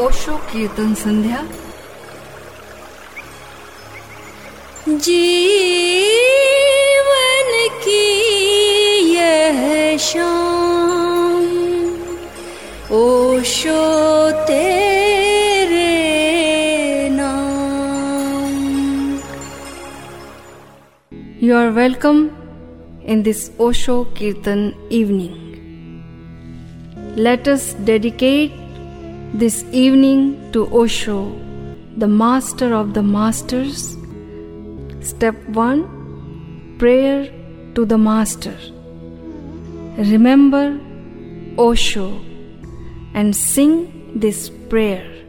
ओशो कीर्तन संध्या। जीवन की यह शाम ओशो तेरे नाम। You are welcome in this Osho kirtan evening let us dedicate this evening to Osho, the master of the masters. Step 1 Prayer to the Master. Remember Osho and sing this prayer.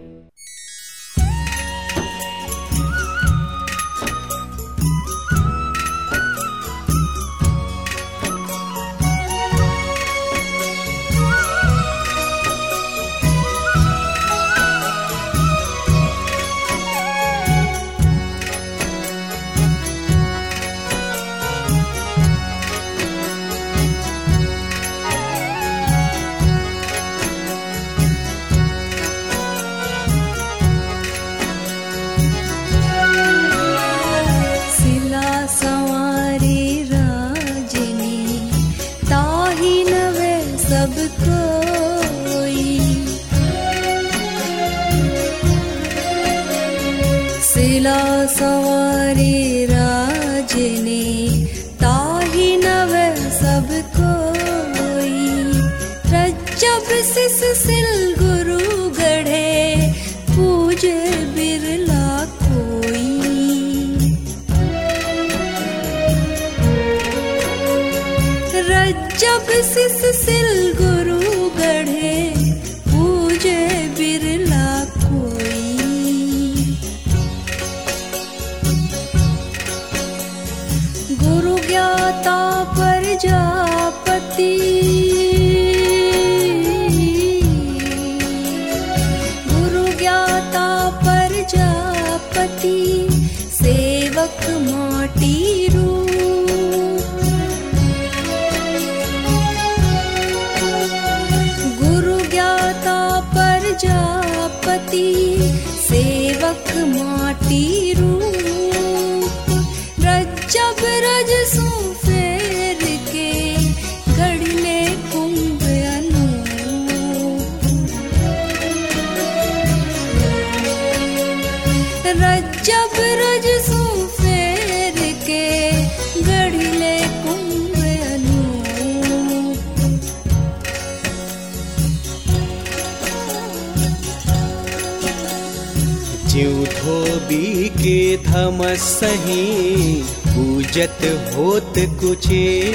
सही पूजत होत कुचे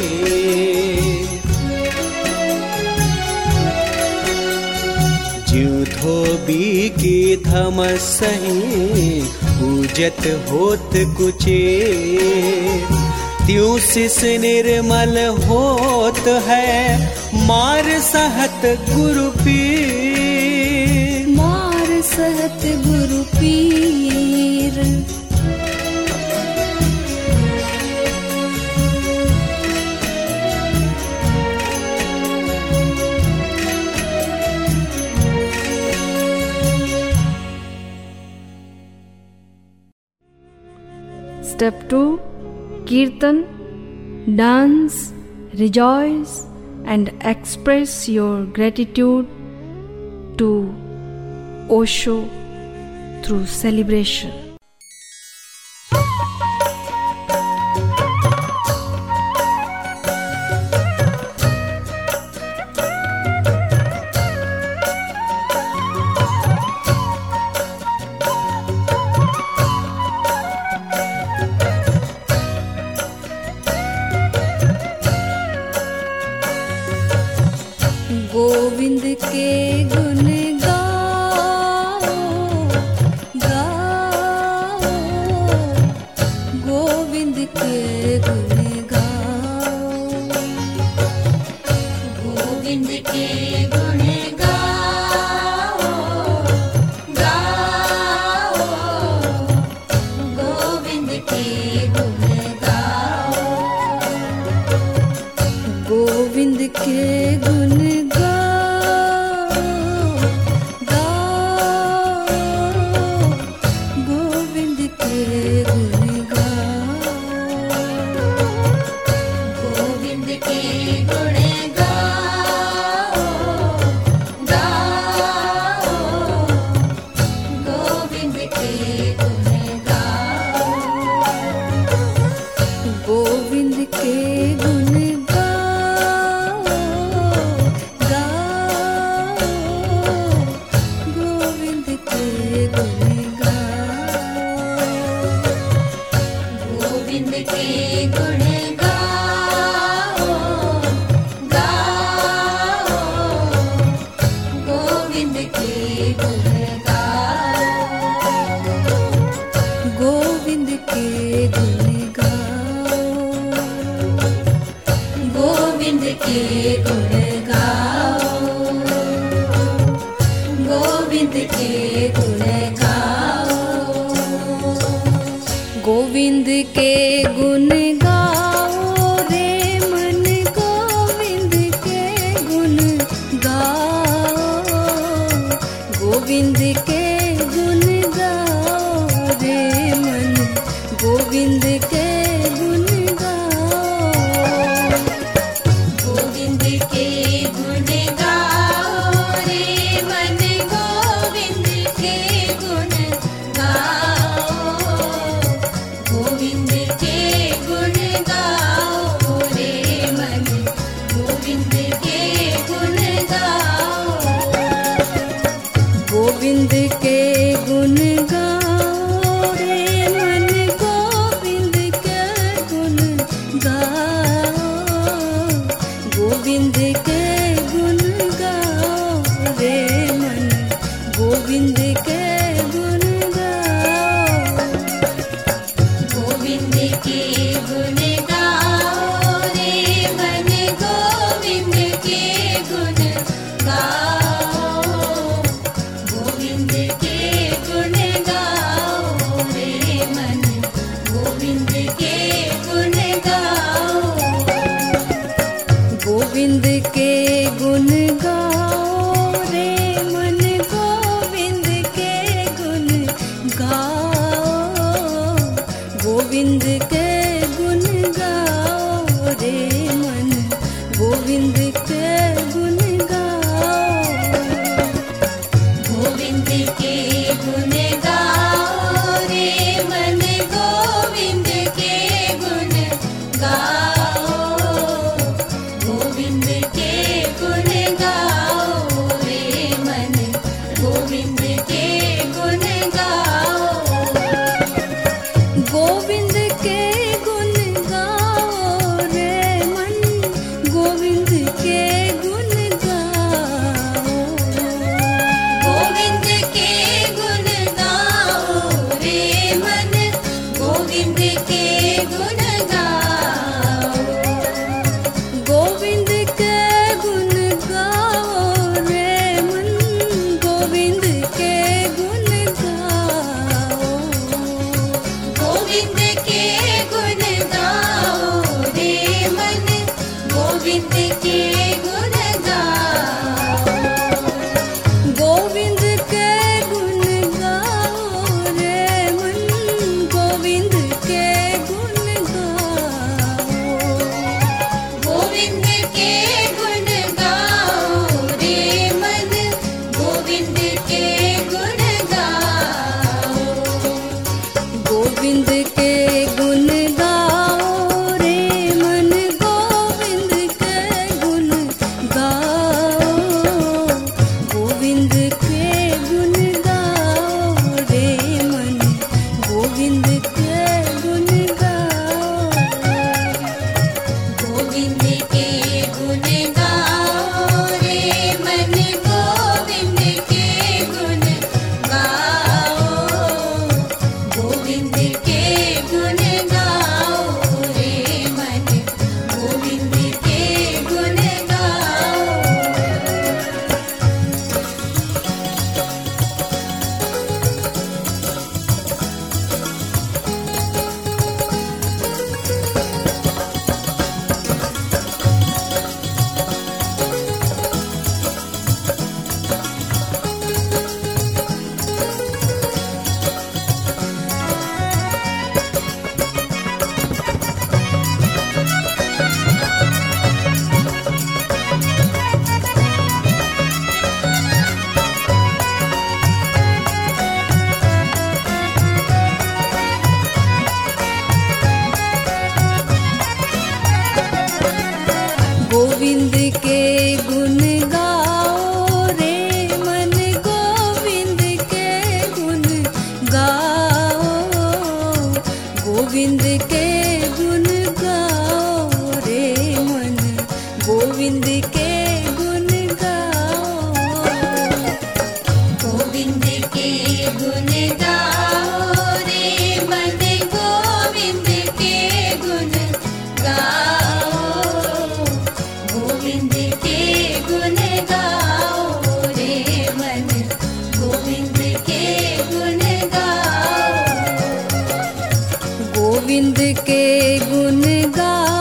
जीव धोबी के Thomas सही पूजत होत कुचे त्यों सिस निर्मल होत है, मार सहत गुरु पीर। मार सहत गुरु पीर। Step 2 Kirtan Dance, rejoice, and express your gratitude to Osho through celebration. Govind के गुण गाओ रे मन गोविंद के गुण गाओ। गोविंद மறைந்து गोविंद के गुण गाओ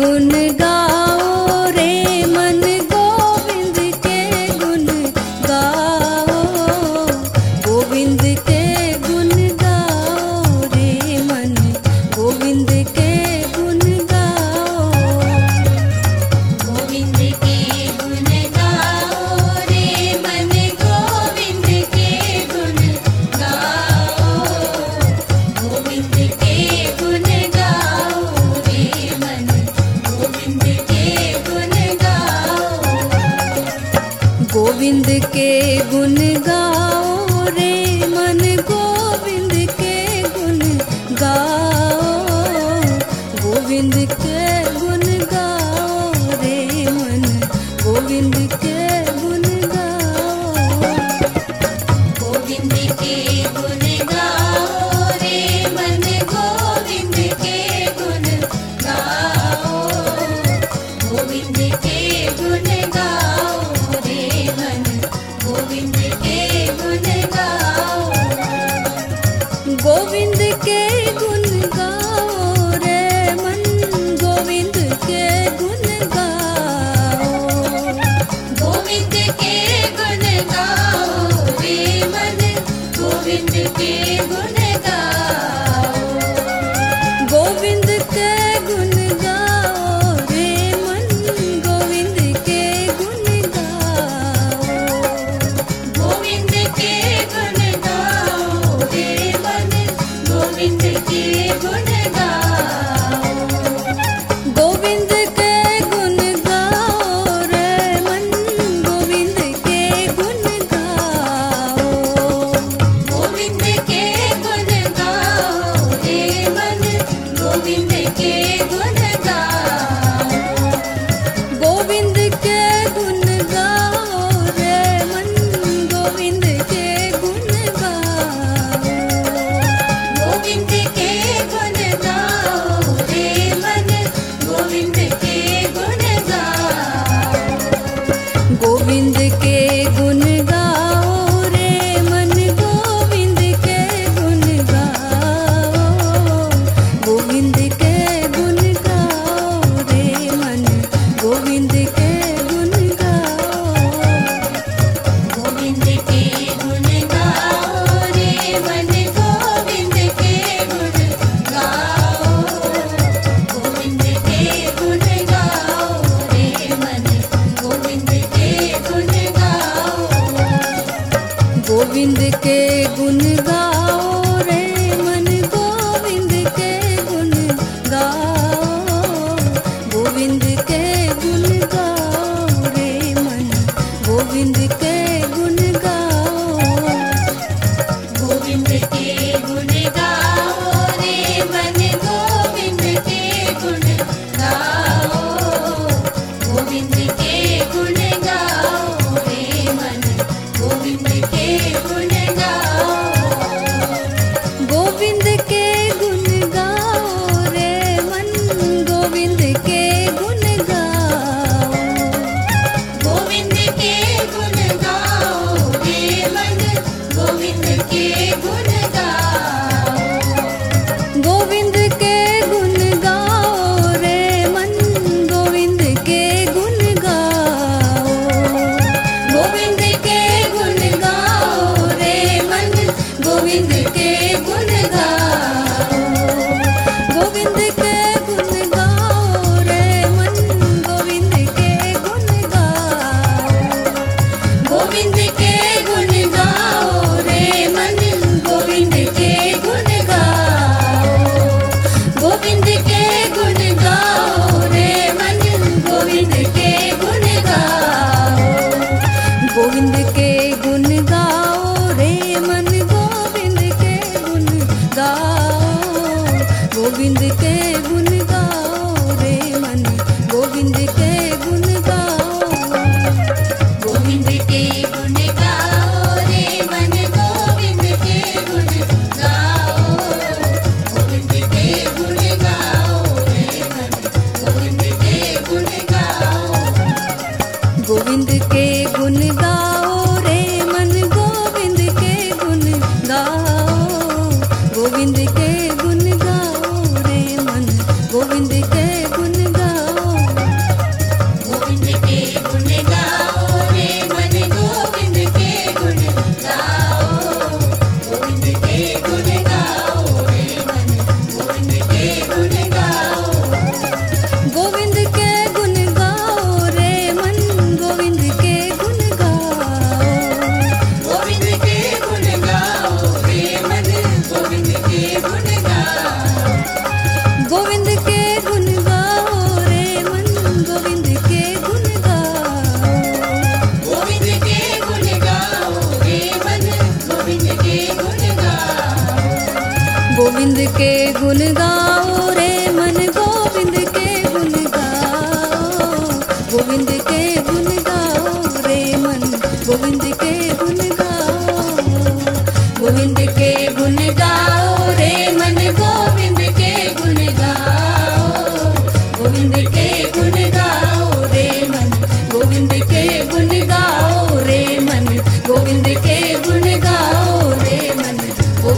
गुण के गुरु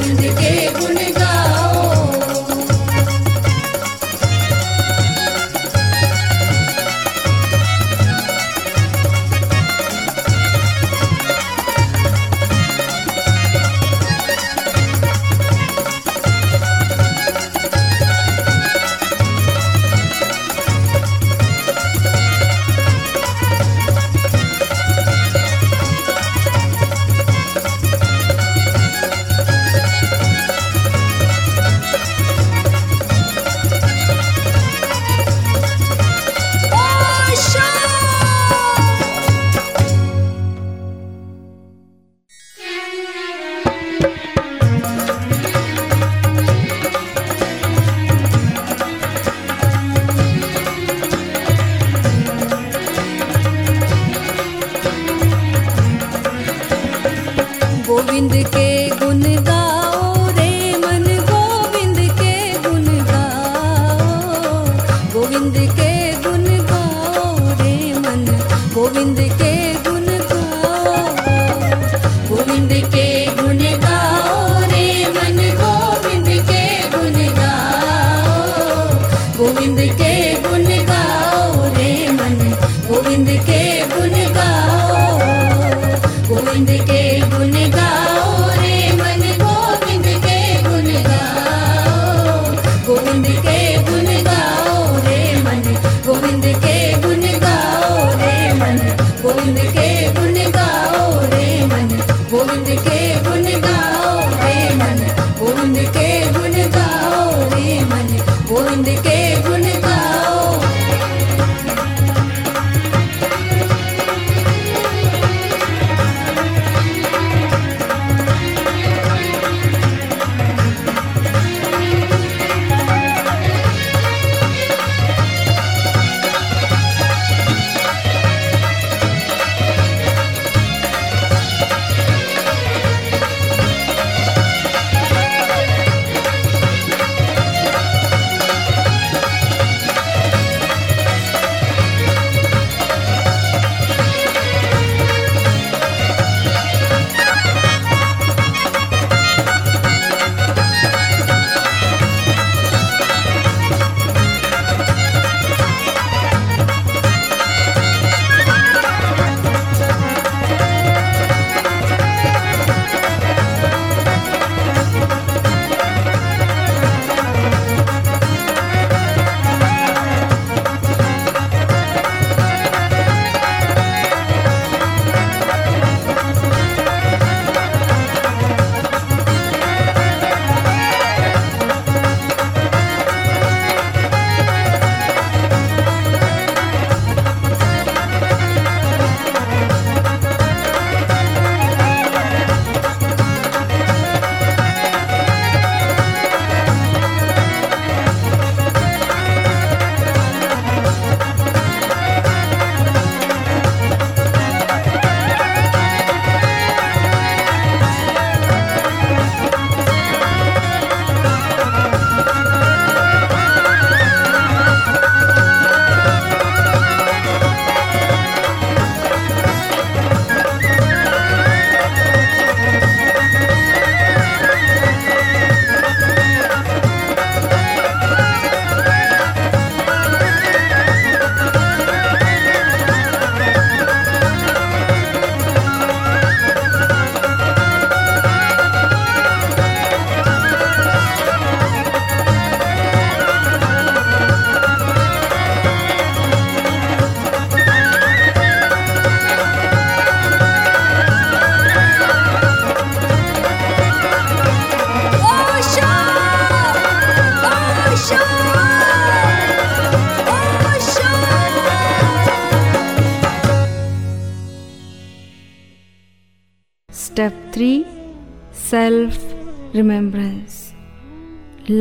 Did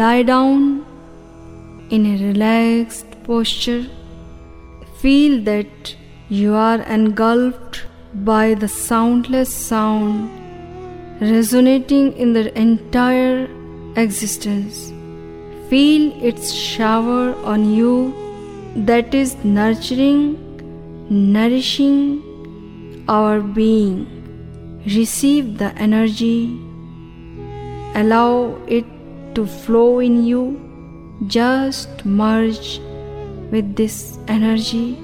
lie down in a relaxed posture. Feel that you are engulfed by the soundless sound resonating in the entire existence. Feel its shower on you that is nurturing, nourishing our being. Receive the energy, allow it to flow in you. Just merge with this energy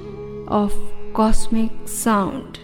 of cosmic sound.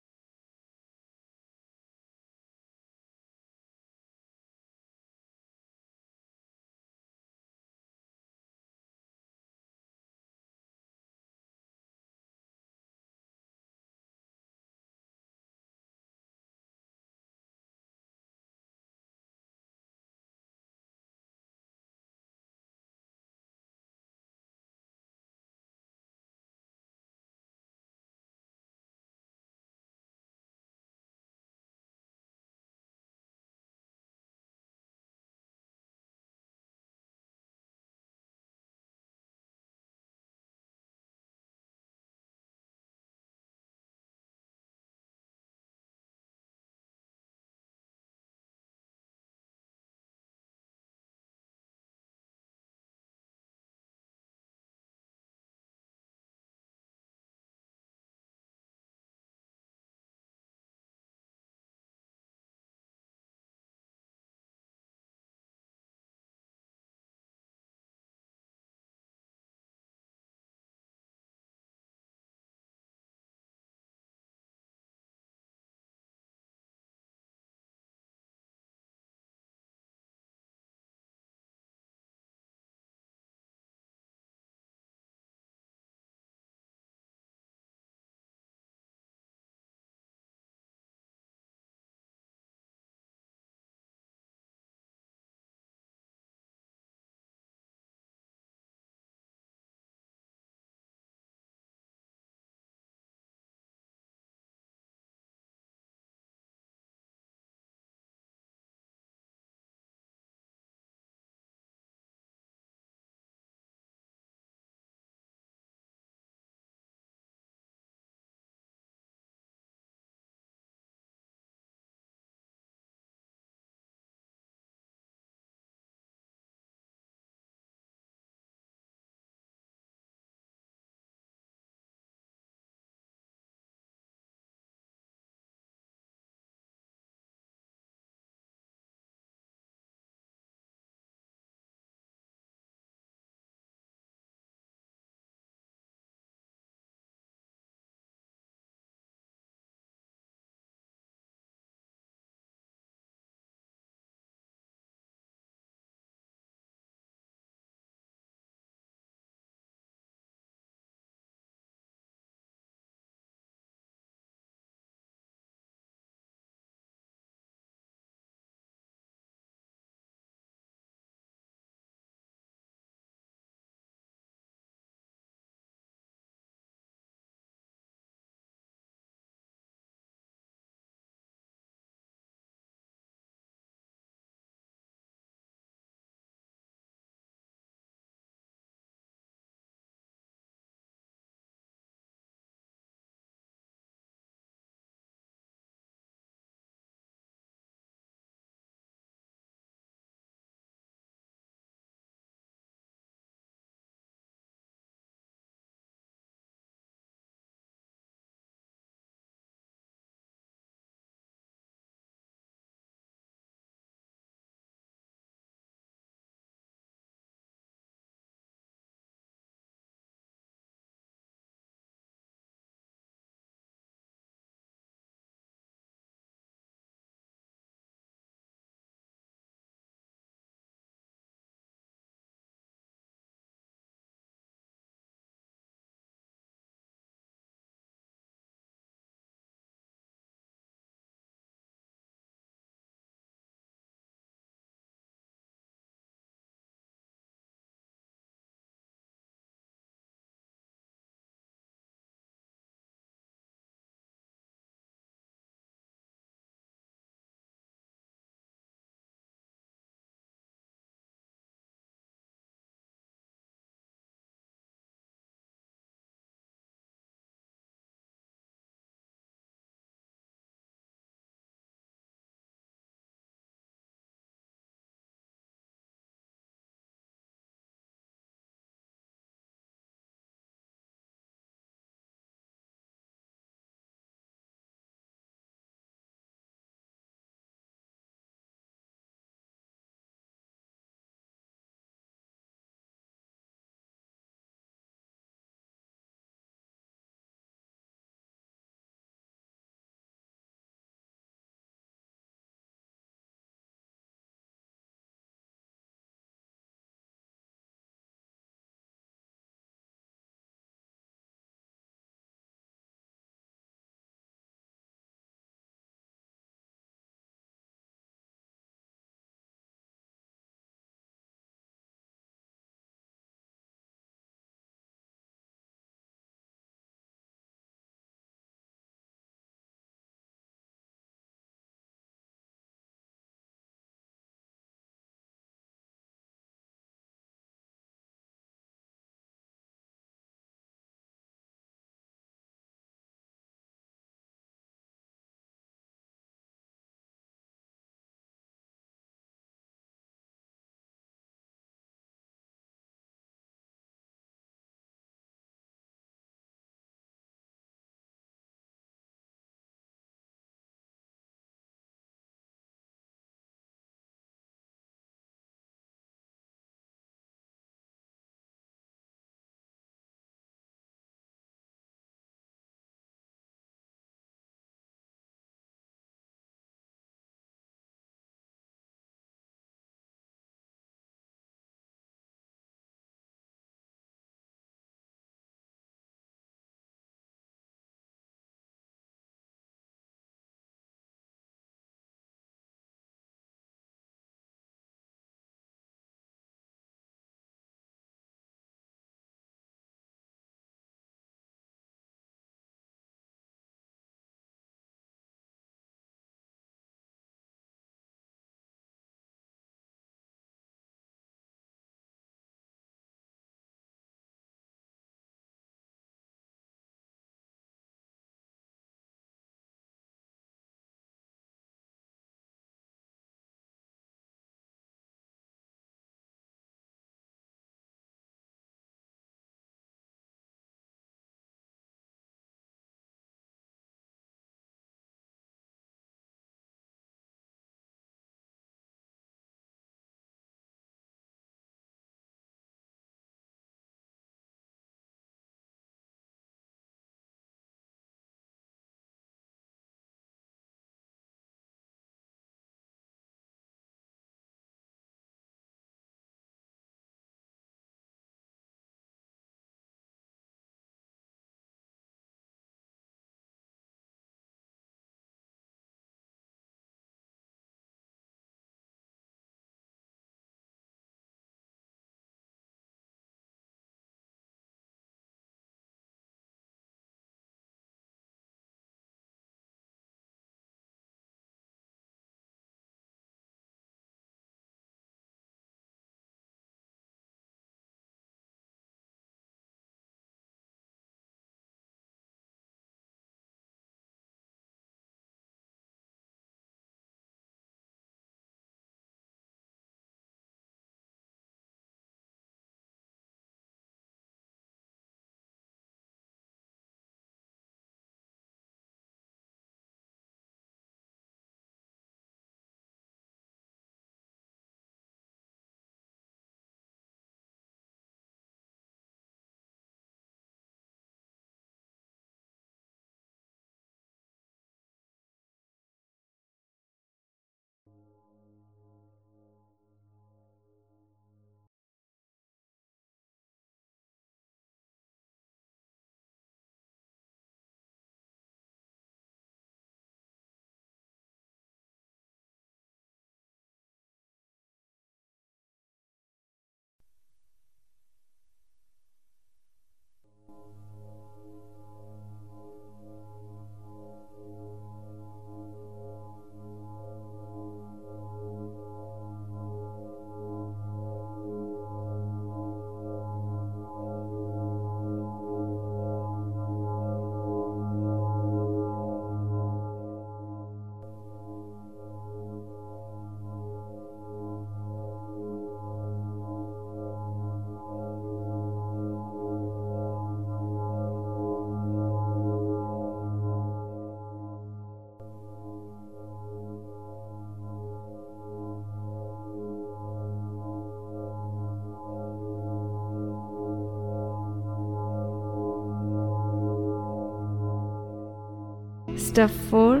Step 4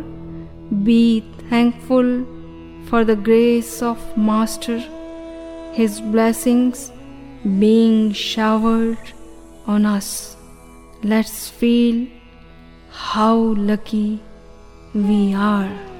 Be thankful for the grace of Master, His blessings being showered on us. Let's feel how lucky we are.